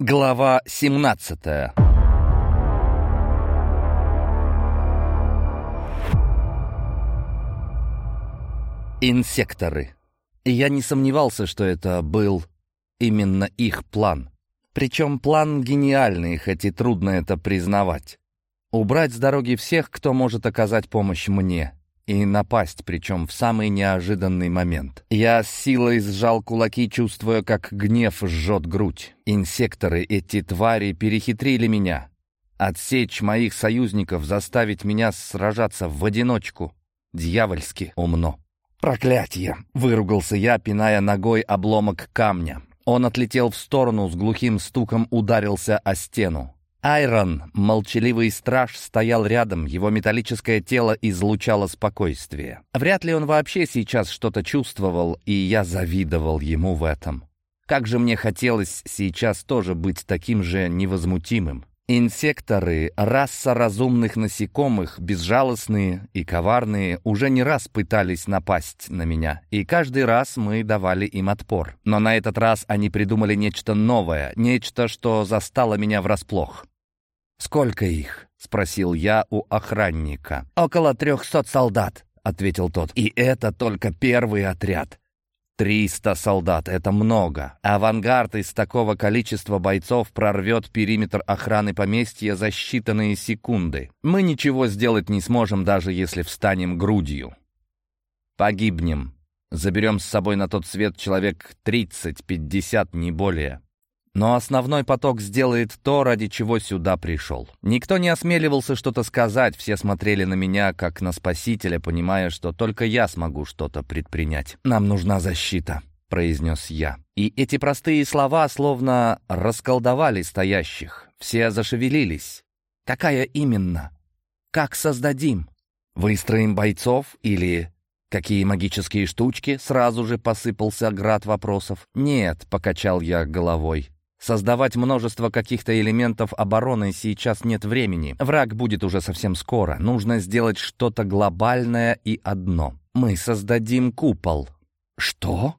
Глава 17 Инсекторы. Я не сомневался, что это был именно их план. Причем план гениальный, хоть и трудно это признавать. Убрать с дороги всех, кто может оказать помощь мне и напасть, причем в самый неожиданный момент. Я с силой сжал кулаки, чувствуя, как гнев жжет грудь. Инсекторы, эти твари, перехитрили меня. Отсечь моих союзников, заставить меня сражаться в одиночку. Дьявольски умно. «Проклятье!» — выругался я, пиная ногой обломок камня. Он отлетел в сторону, с глухим стуком ударился о стену. Айрон, молчаливый страж, стоял рядом, его металлическое тело излучало спокойствие. Вряд ли он вообще сейчас что-то чувствовал, и я завидовал ему в этом. Как же мне хотелось сейчас тоже быть таким же невозмутимым. Инсекторы, раса разумных насекомых, безжалостные и коварные, уже не раз пытались напасть на меня, и каждый раз мы давали им отпор. Но на этот раз они придумали нечто новое, нечто, что застало меня врасплох. «Сколько их?» — спросил я у охранника. «Около трехсот солдат», — ответил тот. «И это только первый отряд». «Триста солдат — это много. Авангард из такого количества бойцов прорвет периметр охраны поместья за считанные секунды. Мы ничего сделать не сможем, даже если встанем грудью. Погибнем. Заберем с собой на тот свет человек тридцать-пятьдесят, не более. Но основной поток сделает то, ради чего сюда пришел. Никто не осмеливался что-то сказать, все смотрели на меня, как на спасителя, понимая, что только я смогу что-то предпринять. «Нам нужна защита», — произнес я. И эти простые слова словно расколдовали стоящих. Все зашевелились. «Какая именно? Как создадим? Выстроим бойцов или Какие магические штучки? Сразу же посыпался град вопросов. «Нет», — покачал я головой. Создавать множество каких-то элементов обороны сейчас нет времени. Враг будет уже совсем скоро. Нужно сделать что-то глобальное и одно. Мы создадим купол. Что?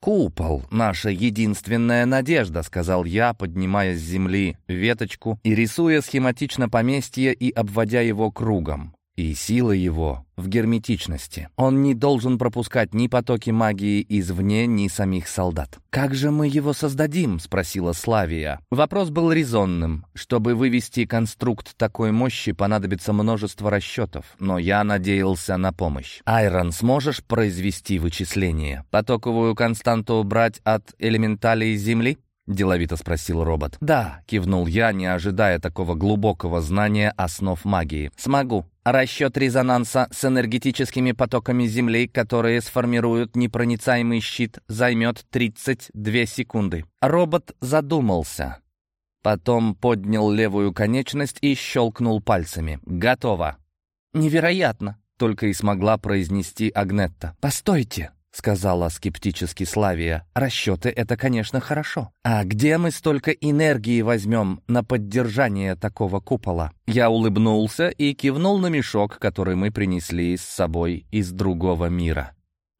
«Купол — наша единственная надежда», — сказал я, поднимая с земли веточку и рисуя схематично поместье и обводя его кругом. И сила его в герметичности. Он не должен пропускать ни потоки магии извне, ни самих солдат. «Как же мы его создадим?» — спросила Славия. Вопрос был резонным. Чтобы вывести конструкт такой мощи, понадобится множество расчетов, но я надеялся на помощь. «Айрон, сможешь произвести вычисление? Потоковую константу брать от элементалей Земли?» — деловито спросил робот. «Да», — кивнул я, не ожидая такого глубокого знания основ магии. «Смогу. Расчет резонанса с энергетическими потоками Земли, которые сформируют непроницаемый щит, займет 32 секунды». Робот задумался. Потом поднял левую конечность и щелкнул пальцами. «Готово». «Невероятно!» — только и смогла произнести Агнетта. «Постойте!» — сказала скептически Славия. «Расчеты — это, конечно, хорошо. А где мы столько энергии возьмем на поддержание такого купола?» Я улыбнулся и кивнул на мешок, который мы принесли с собой из другого мира.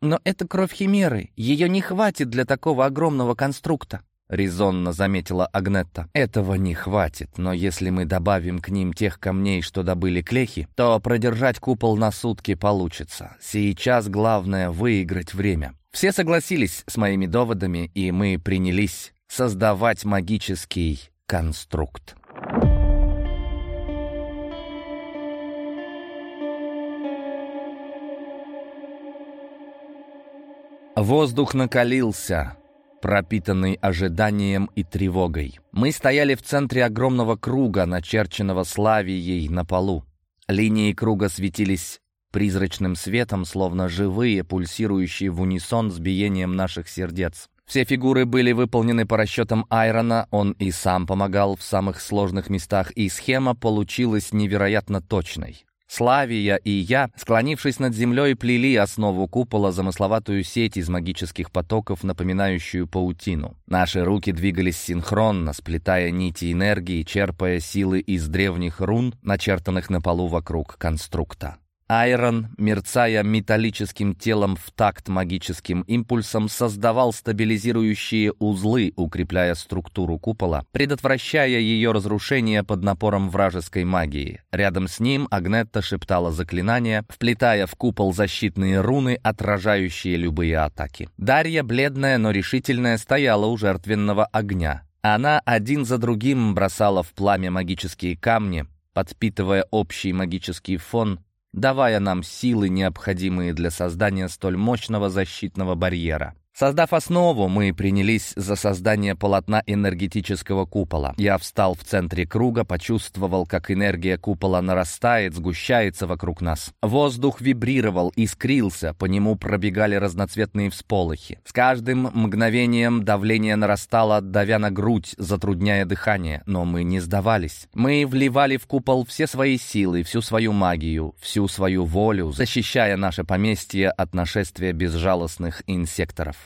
«Но это кровь Химеры. Ее не хватит для такого огромного конструкта. — резонно заметила Агнетта. «Этого не хватит, но если мы добавим к ним тех камней, что добыли клехи, то продержать купол на сутки получится. Сейчас главное — выиграть время». Все согласились с моими доводами, и мы принялись создавать магический конструкт. Воздух накалился, пропитанный ожиданием и тревогой. Мы стояли в центре огромного круга, начерченного славией на полу. Линии круга светились призрачным светом, словно живые, пульсирующие в унисон с биением наших сердец. Все фигуры были выполнены по расчетам Айрона, он и сам помогал в самых сложных местах, и схема получилась невероятно точной. Славия и я, склонившись над землей, плели основу купола замысловатую сеть из магических потоков, напоминающую паутину. Наши руки двигались синхронно, сплетая нити энергии, черпая силы из древних рун, начертанных на полу вокруг конструкта. Айрон, мерцая металлическим телом в такт магическим импульсом, создавал стабилизирующие узлы, укрепляя структуру купола, предотвращая ее разрушение под напором вражеской магии. Рядом с ним Агнетта шептала заклинания, вплетая в купол защитные руны, отражающие любые атаки. Дарья, бледная, но решительная, стояла у жертвенного огня. Она один за другим бросала в пламя магические камни, подпитывая общий магический фон, давая нам силы, необходимые для создания столь мощного защитного барьера. Создав основу, мы принялись за создание полотна энергетического купола. Я встал в центре круга, почувствовал, как энергия купола нарастает, сгущается вокруг нас. Воздух вибрировал, искрился, по нему пробегали разноцветные всполохи. С каждым мгновением давление нарастало, давя на грудь, затрудняя дыхание, но мы не сдавались. Мы вливали в купол все свои силы, всю свою магию, всю свою волю, защищая наше поместье от нашествия безжалостных инсекторов.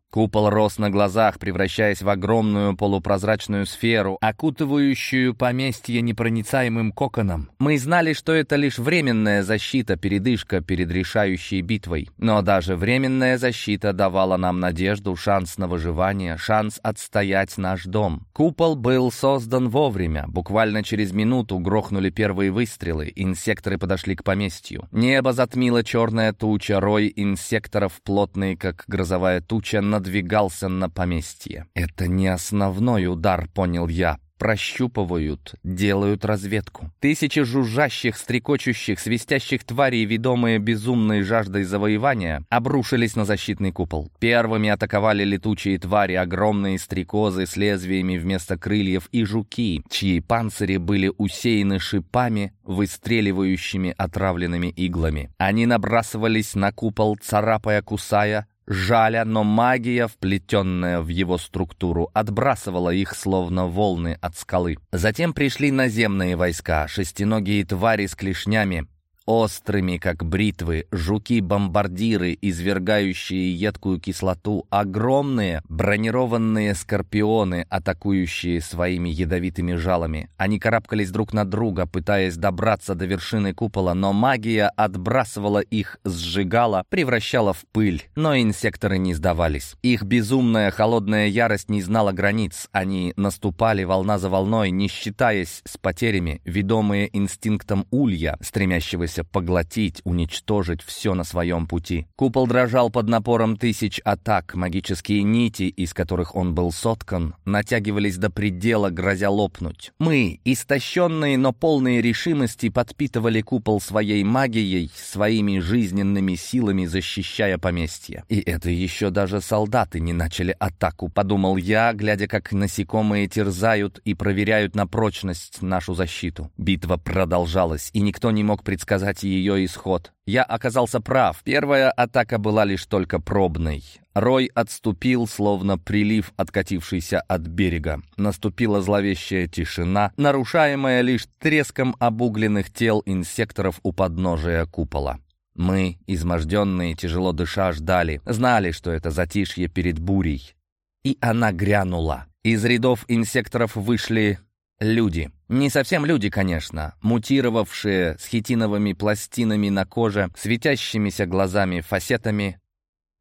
Купол рос на глазах, превращаясь в огромную полупрозрачную сферу, окутывающую поместье непроницаемым коконом. Мы знали, что это лишь временная защита, передышка перед решающей битвой. Но даже временная защита давала нам надежду, шанс на выживание, шанс отстоять наш дом. Купол был создан вовремя. Буквально через минуту грохнули первые выстрелы, инсекторы подошли к поместью. Небо затмило черная туча, рой инсекторов, плотный, как грозовая туча, над надвигался на поместье. «Это не основной удар», — понял я прощупывают, делают разведку. Тысячи жужжащих, стрекочущих, свистящих тварей, ведомые безумной жаждой завоевания, обрушились на защитный купол. Первыми атаковали летучие твари, огромные стрекозы с лезвиями вместо крыльев и жуки, чьи панцири были усеяны шипами, выстреливающими отравленными иглами. Они набрасывались на купол, царапая, кусая, жаля, но магия, вплетенная в его структуру, отбрасывала их словно волны от скалы. Затем пришли наземные войска, шестиногие твари с клешнями, Острыми, как бритвы, жуки-бомбардиры, извергающие едкую кислоту, огромные бронированные скорпионы, атакующие своими ядовитыми жалами. Они карабкались друг на друга, пытаясь добраться до вершины купола, но магия отбрасывала их, сжигала, превращала в пыль. Но инсекторы не сдавались. Их безумная холодная ярость не знала границ. Они наступали волна за волной, не считаясь с потерями, ведомые инстинктом улья, стремящегося стремился поглотить, уничтожить все на своем пути. Купол дрожал под напором тысяч атак, магические нити, из которых он был соткан, натягивались до предела, грозя лопнуть. Мы, истощенные, но полные решимости, подпитывали купол своей магией, своими жизненными силами, защищая поместье. И это еще даже солдаты не начали атаку, подумал я, глядя, как насекомые терзают и проверяют на прочность нашу защиту. Битва продолжалась, и никто не мог предсказать, предсказать ее исход. Я оказался прав. Первая атака была лишь только пробной. Рой отступил, словно прилив, откатившийся от берега. Наступила зловещая тишина, нарушаемая лишь треском обугленных тел инсекторов у подножия купола. Мы, изможденные, тяжело дыша, ждали, знали, что это затишье перед бурей. И она грянула. Из рядов инсекторов вышли Люди. Не совсем люди, конечно. Мутировавшие с хитиновыми пластинами на коже, светящимися глазами, фасетами.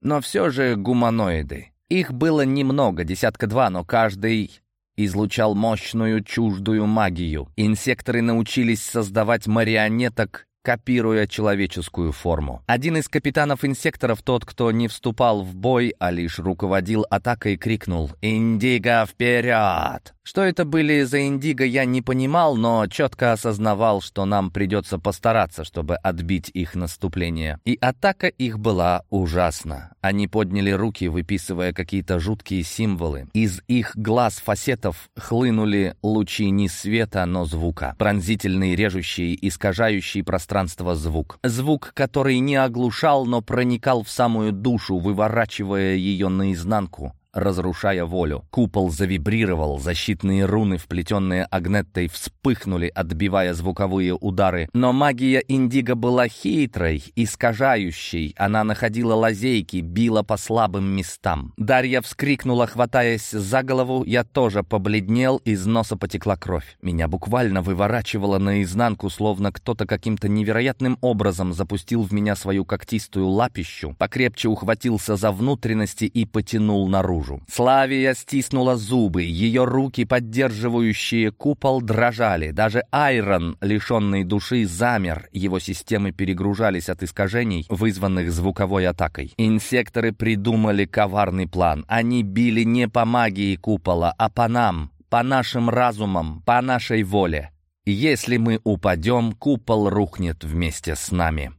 Но все же гуманоиды. Их было немного, десятка-два, но каждый излучал мощную чуждую магию. Инсекторы научились создавать марионеток копируя человеческую форму. Один из капитанов-инсекторов, тот, кто не вступал в бой, а лишь руководил атакой, крикнул «Индиго, вперед!». Что это были за индиго, я не понимал, но четко осознавал, что нам придется постараться, чтобы отбить их наступление. И атака их была ужасна. Они подняли руки, выписывая какие-то жуткие символы. Из их глаз фасетов хлынули лучи не света, но звука. Пронзительный, режущий, искажающий пространство звук. Звук, который не оглушал, но проникал в самую душу, выворачивая ее наизнанку разрушая волю. Купол завибрировал, защитные руны, вплетенные Агнеттой, вспыхнули, отбивая звуковые удары. Но магия Индиго была хитрой, искажающей. Она находила лазейки, била по слабым местам. Дарья вскрикнула, хватаясь за голову. Я тоже побледнел, из носа потекла кровь. Меня буквально выворачивало наизнанку, словно кто-то каким-то невероятным образом запустил в меня свою когтистую лапищу, покрепче ухватился за внутренности и потянул наружу. Славия стиснула зубы, ее руки, поддерживающие купол, дрожали. Даже Айрон, лишенный души, замер, его системы перегружались от искажений, вызванных звуковой атакой. Инсекторы придумали коварный план. Они били не по магии купола, а по нам, по нашим разумам, по нашей воле. Если мы упадем, купол рухнет вместе с нами.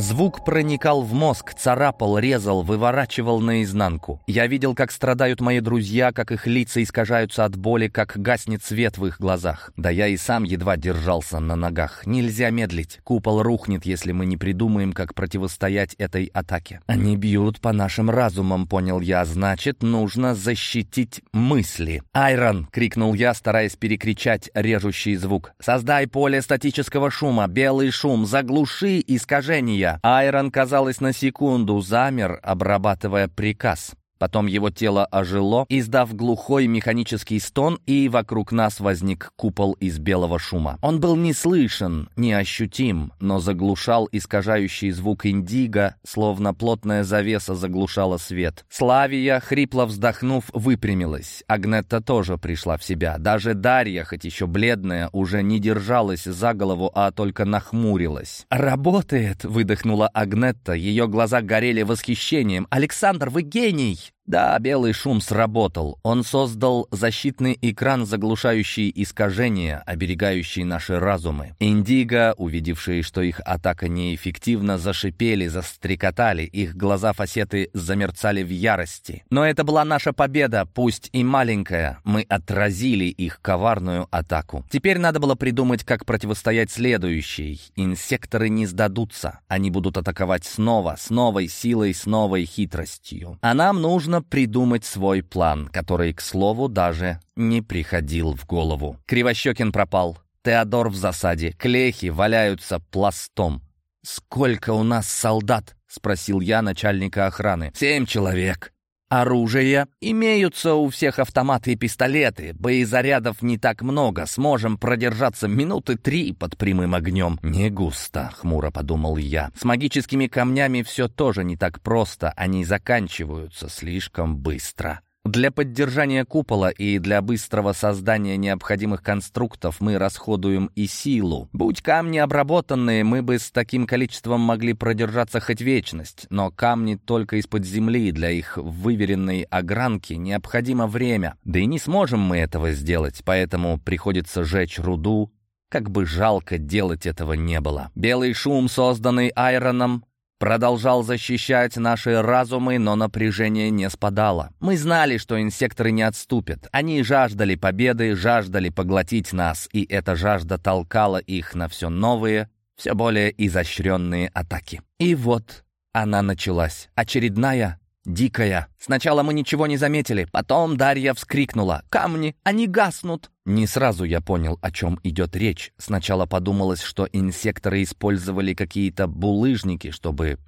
Звук проникал в мозг, царапал, резал, выворачивал наизнанку. Я видел, как страдают мои друзья, как их лица искажаются от боли, как гаснет свет в их глазах. Да я и сам едва держался на ногах. Нельзя медлить. Купол рухнет, если мы не придумаем, как противостоять этой атаке. Они бьют по нашим разумам, понял я. Значит, нужно защитить мысли. «Айрон!» — крикнул я, стараясь перекричать режущий звук. «Создай поле статического шума, белый шум, заглуши искажение!» Айрон, казалось, на секунду замер, обрабатывая приказ. Потом его тело ожило, издав глухой механический стон, и вокруг нас возник купол из белого шума. Он был не слышен, не ощутим, но заглушал искажающий звук индиго, словно плотная завеса заглушала свет. Славия, хрипло вздохнув, выпрямилась. Агнетта тоже пришла в себя. Даже Дарья, хоть еще бледная, уже не держалась за голову, а только нахмурилась. «Работает!» — выдохнула Агнетта. Ее глаза горели восхищением. «Александр, вы гений!» Да, белый шум сработал. Он создал защитный экран, заглушающий искажения, оберегающий наши разумы. Индиго, увидевшие, что их атака неэффективна, зашипели, застрекотали, их глаза фасеты замерцали в ярости. Но это была наша победа, пусть и маленькая. Мы отразили их коварную атаку. Теперь надо было придумать, как противостоять следующей. Инсекторы не сдадутся. Они будут атаковать снова, с новой силой, с новой хитростью. А нам нужно придумать свой план, который, к слову, даже не приходил в голову. Кривощекин пропал. Теодор в засаде. Клехи валяются пластом. «Сколько у нас солдат?» — спросил я начальника охраны. «Семь человек». Оружие. Имеются у всех автоматы и пистолеты. Боезарядов не так много. Сможем продержаться минуты три под прямым огнем. Не густо, хмуро подумал я. С магическими камнями все тоже не так просто. Они заканчиваются слишком быстро. Для поддержания купола и для быстрого создания необходимых конструктов мы расходуем и силу. Будь камни обработанные, мы бы с таким количеством могли продержаться хоть вечность, но камни только из-под земли, для их выверенной огранки необходимо время. Да и не сможем мы этого сделать, поэтому приходится жечь руду, как бы жалко делать этого не было. Белый шум, созданный Айроном, продолжал защищать наши разумы, но напряжение не спадало. Мы знали, что инсекторы не отступят. Они жаждали победы, жаждали поглотить нас, и эта жажда толкала их на все новые, все более изощренные атаки. И вот она началась. Очередная дикая. Сначала мы ничего не заметили, потом Дарья вскрикнула «Камни! Они гаснут!» Не сразу я понял, о чем идет речь. Сначала подумалось, что инсекторы использовали какие-то булыжники, чтобы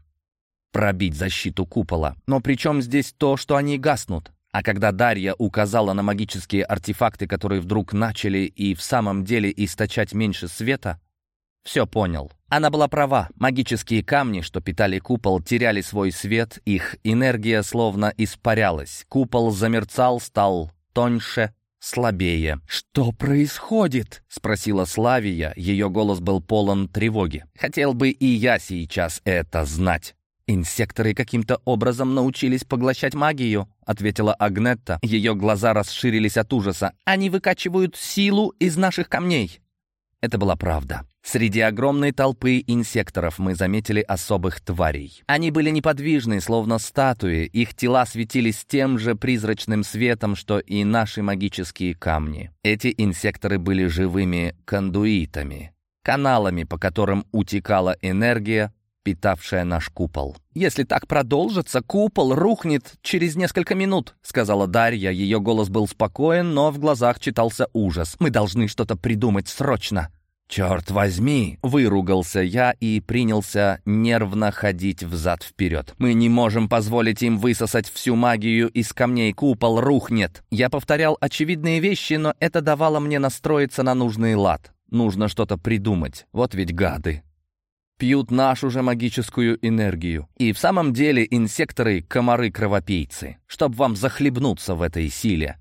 пробить защиту купола. Но при чем здесь то, что они гаснут? А когда Дарья указала на магические артефакты, которые вдруг начали и в самом деле источать меньше света, все понял. Она была права. Магические камни, что питали купол, теряли свой свет, их энергия словно испарялась. Купол замерцал, стал тоньше, слабее. «Что происходит?» — спросила Славия. Ее голос был полон тревоги. «Хотел бы и я сейчас это знать». «Инсекторы каким-то образом научились поглощать магию», — ответила Агнетта. Ее глаза расширились от ужаса. «Они выкачивают силу из наших камней». Это была правда. Среди огромной толпы инсекторов мы заметили особых тварей. Они были неподвижны, словно статуи, их тела светились тем же призрачным светом, что и наши магические камни. Эти инсекторы были живыми кондуитами. каналами, по которым утекала энергия, питавшая наш купол. «Если так продолжится, купол рухнет через несколько минут», — сказала Дарья. Ее голос был спокоен, но в глазах читался ужас. «Мы должны что-то придумать срочно». «Черт возьми!» — выругался я и принялся нервно ходить взад-вперед. «Мы не можем позволить им высосать всю магию из камней. Купол рухнет!» Я повторял очевидные вещи, но это давало мне настроиться на нужный лад. Нужно что-то придумать. Вот ведь гады пьют нашу же магическую энергию. И в самом деле инсекторы — комары-кровопийцы. Чтоб вам захлебнуться в этой силе.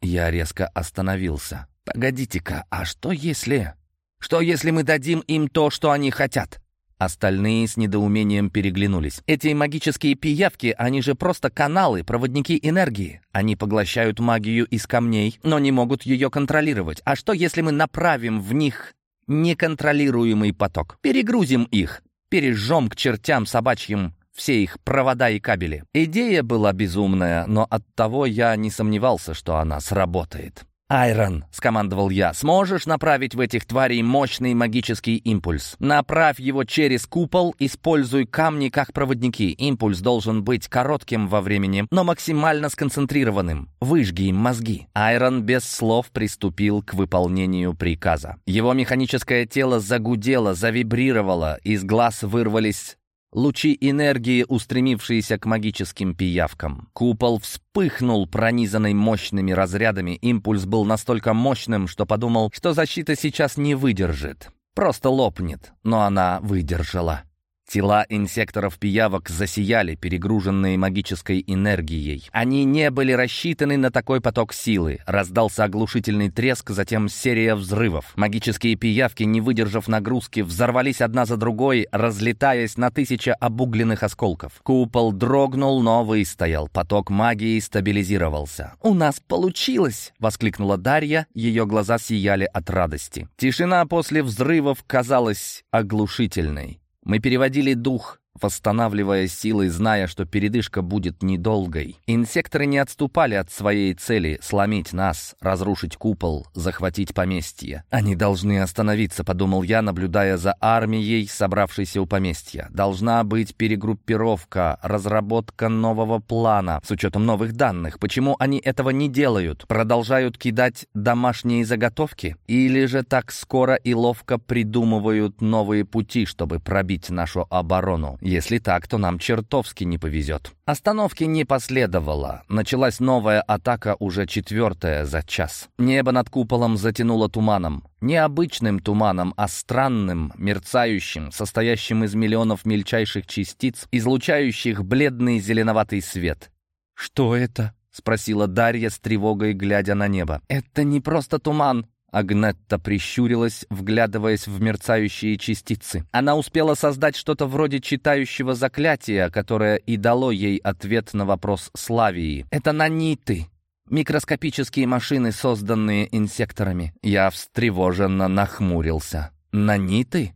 Я резко остановился. «Погодите-ка, а что если...» Что, если мы дадим им то, что они хотят?» Остальные с недоумением переглянулись. «Эти магические пиявки, они же просто каналы, проводники энергии. Они поглощают магию из камней, но не могут ее контролировать. А что, если мы направим в них неконтролируемый поток? Перегрузим их, пережжем к чертям собачьим все их провода и кабели. Идея была безумная, но оттого я не сомневался, что она сработает. «Айрон», — скомандовал я, — «сможешь направить в этих тварей мощный магический импульс? Направь его через купол, используй камни как проводники. Импульс должен быть коротким во времени, но максимально сконцентрированным. Выжги им мозги». Айрон без слов приступил к выполнению приказа. Его механическое тело загудело, завибрировало, из глаз вырвались Лучи энергии, устремившиеся к магическим пиявкам. Купол вспыхнул, пронизанный мощными разрядами. Импульс был настолько мощным, что подумал, что защита сейчас не выдержит. Просто лопнет, но она выдержала. Тела инсекторов-пиявок засияли, перегруженные магической энергией. Они не были рассчитаны на такой поток силы. Раздался оглушительный треск, затем серия взрывов. Магические пиявки, не выдержав нагрузки, взорвались одна за другой, разлетаясь на тысячи обугленных осколков. Купол дрогнул, но выстоял. Поток магии стабилизировался. «У нас получилось!» — воскликнула Дарья. Ее глаза сияли от радости. Тишина после взрывов казалась оглушительной. Мы переводили дух восстанавливая силы, зная, что передышка будет недолгой. Инсекторы не отступали от своей цели — сломить нас, разрушить купол, захватить поместье. «Они должны остановиться», — подумал я, наблюдая за армией, собравшейся у поместья. «Должна быть перегруппировка, разработка нового плана с учетом новых данных. Почему они этого не делают? Продолжают кидать домашние заготовки? Или же так скоро и ловко придумывают новые пути, чтобы пробить нашу оборону?» Если так, то нам чертовски не повезет. Остановки не последовало. Началась новая атака, уже четвертая за час. Небо над куполом затянуло туманом. Не обычным туманом, а странным, мерцающим, состоящим из миллионов мельчайших частиц, излучающих бледный зеленоватый свет. «Что это?» — спросила Дарья с тревогой, глядя на небо. «Это не просто туман», Агнетта прищурилась, вглядываясь в мерцающие частицы. Она успела создать что-то вроде читающего заклятия, которое и дало ей ответ на вопрос Славии. «Это наниты», Микроскопические машины, созданные инсекторами. Я встревоженно нахмурился. Наниты?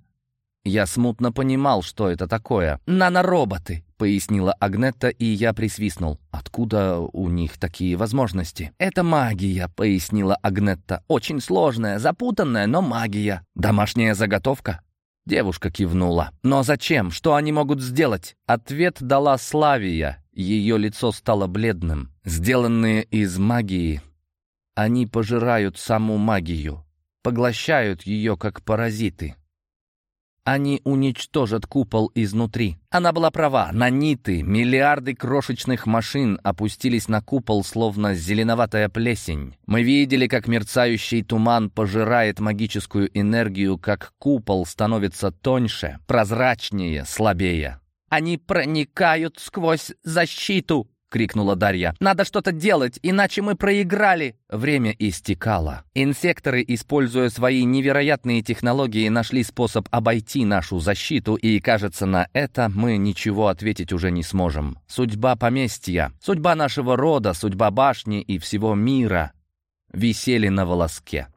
Я смутно понимал, что это такое. Нанороботы, пояснила Агнетта, и я присвистнул. Откуда у них такие возможности? Это магия, пояснила Агнетта. Очень сложная, запутанная, но магия. Домашняя заготовка? Девушка кивнула. «Но зачем? Что они могут сделать?» Ответ дала Славия. Ее лицо стало бледным. «Сделанные из магии, они пожирают саму магию, поглощают ее как паразиты. Они уничтожат купол изнутри. Она была права. Наниты, миллиарды крошечных машин опустились на купол, словно зеленоватая плесень. Мы видели, как мерцающий туман пожирает магическую энергию, как купол становится тоньше, прозрачнее, слабее. «Они проникают сквозь защиту!» — крикнула Дарья. «Надо что-то делать, иначе мы проиграли!» Время истекало. Инсекторы, используя свои невероятные технологии, нашли способ обойти нашу защиту, и, кажется, на это мы ничего ответить уже не сможем. Судьба поместья, судьба нашего рода, судьба башни и всего мира висели на волоске.